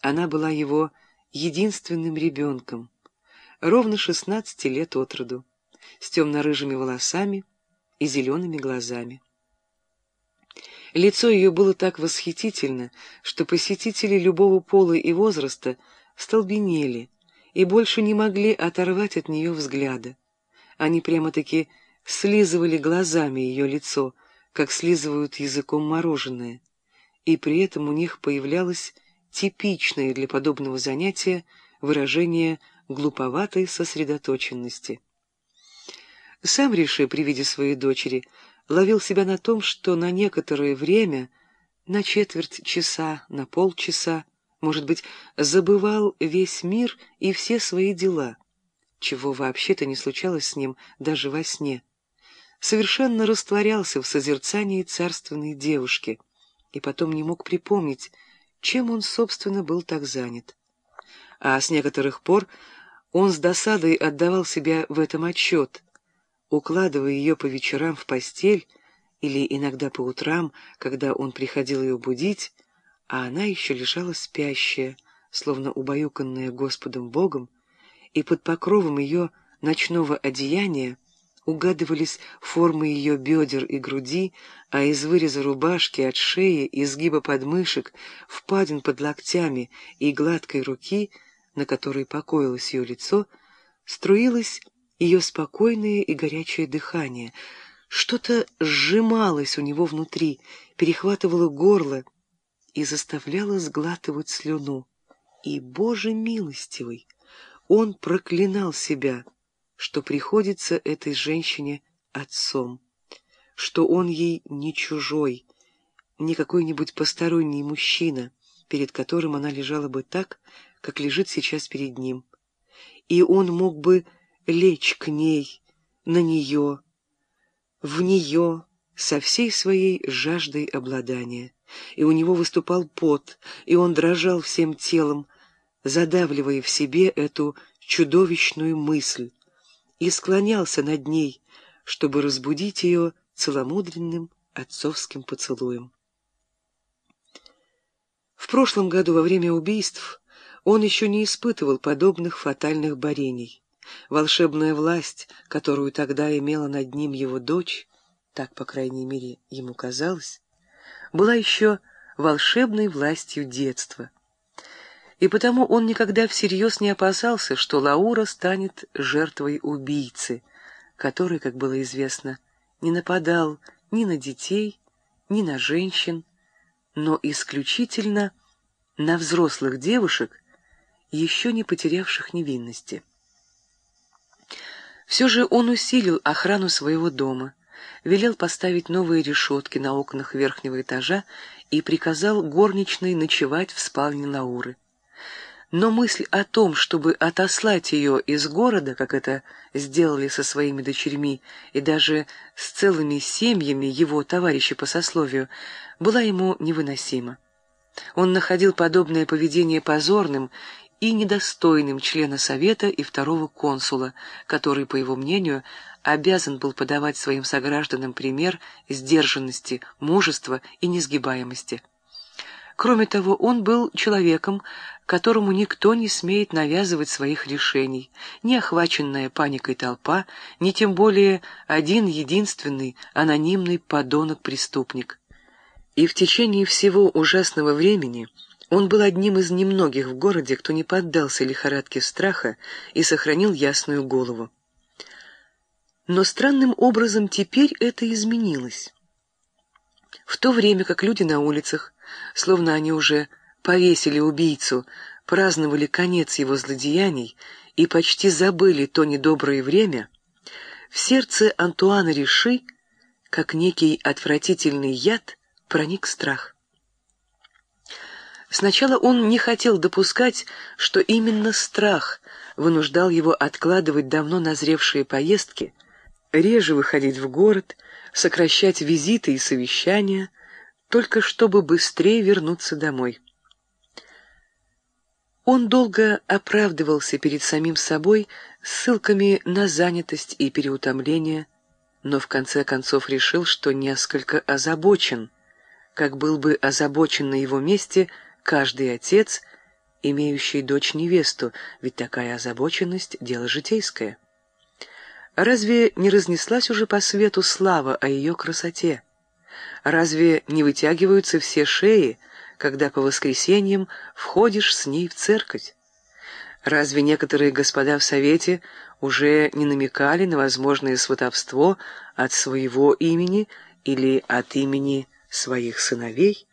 Она была его единственным ребенком, ровно шестнадцати лет от роду, с темно-рыжими волосами и зелеными глазами. Лицо ее было так восхитительно, что посетители любого пола и возраста столбенели и больше не могли оторвать от нее взгляда. Они прямо-таки слизывали глазами ее лицо, как слизывают языком мороженое, и при этом у них появлялось типичное для подобного занятия выражение глуповатой сосредоточенности. Сам Риши при виде своей дочери ловил себя на том, что на некоторое время, на четверть часа, на полчаса, может быть, забывал весь мир и все свои дела, чего вообще-то не случалось с ним даже во сне. Совершенно растворялся в созерцании царственной девушки и потом не мог припомнить, чем он, собственно, был так занят. А с некоторых пор он с досадой отдавал себя в этом отчет, укладывая ее по вечерам в постель или иногда по утрам, когда он приходил ее будить, а она еще лежала спящая, словно убаюканная Господом Богом, и под покровом ее ночного одеяния угадывались формы ее бедер и груди, а из выреза рубашки, от шеи, изгиба подмышек, впадин под локтями и гладкой руки, на которой покоилось ее лицо, струилось ее спокойное и горячее дыхание. Что-то сжималось у него внутри, перехватывало горло и заставляло сглатывать слюну. И, Боже милостивый, он проклинал себя — что приходится этой женщине отцом, что он ей не чужой, не какой-нибудь посторонний мужчина, перед которым она лежала бы так, как лежит сейчас перед ним. И он мог бы лечь к ней, на нее, в нее, со всей своей жаждой обладания. И у него выступал пот, и он дрожал всем телом, задавливая в себе эту чудовищную мысль, и склонялся над ней, чтобы разбудить ее целомудренным отцовским поцелуем. В прошлом году во время убийств он еще не испытывал подобных фатальных борений. Волшебная власть, которую тогда имела над ним его дочь, так, по крайней мере, ему казалось, была еще волшебной властью детства — и потому он никогда всерьез не опасался, что Лаура станет жертвой убийцы, который, как было известно, не нападал ни на детей, ни на женщин, но исключительно на взрослых девушек, еще не потерявших невинности. Все же он усилил охрану своего дома, велел поставить новые решетки на окнах верхнего этажа и приказал горничной ночевать в спальне Лауры но мысль о том, чтобы отослать ее из города, как это сделали со своими дочерьми и даже с целыми семьями его товарищей по сословию, была ему невыносима. Он находил подобное поведение позорным и недостойным члена Совета и второго консула, который, по его мнению, обязан был подавать своим согражданам пример сдержанности, мужества и несгибаемости. Кроме того, он был человеком, которому никто не смеет навязывать своих решений, ни охваченная паникой толпа, ни тем более один единственный анонимный подонок-преступник. И в течение всего ужасного времени он был одним из немногих в городе, кто не поддался лихорадке страха и сохранил ясную голову. Но странным образом теперь это изменилось. В то время как люди на улицах словно они уже повесили убийцу, праздновали конец его злодеяний и почти забыли то недоброе время, в сердце Антуана Риши, как некий отвратительный яд, проник страх. Сначала он не хотел допускать, что именно страх вынуждал его откладывать давно назревшие поездки, реже выходить в город, сокращать визиты и совещания — только чтобы быстрее вернуться домой. Он долго оправдывался перед самим собой ссылками на занятость и переутомление, но в конце концов решил, что несколько озабочен, как был бы озабочен на его месте каждый отец, имеющей дочь-невесту, ведь такая озабоченность — дело житейское. Разве не разнеслась уже по свету слава о ее красоте? Разве не вытягиваются все шеи, когда по воскресеньям входишь с ней в церковь? Разве некоторые господа в Совете уже не намекали на возможное сватовство от своего имени или от имени своих сыновей?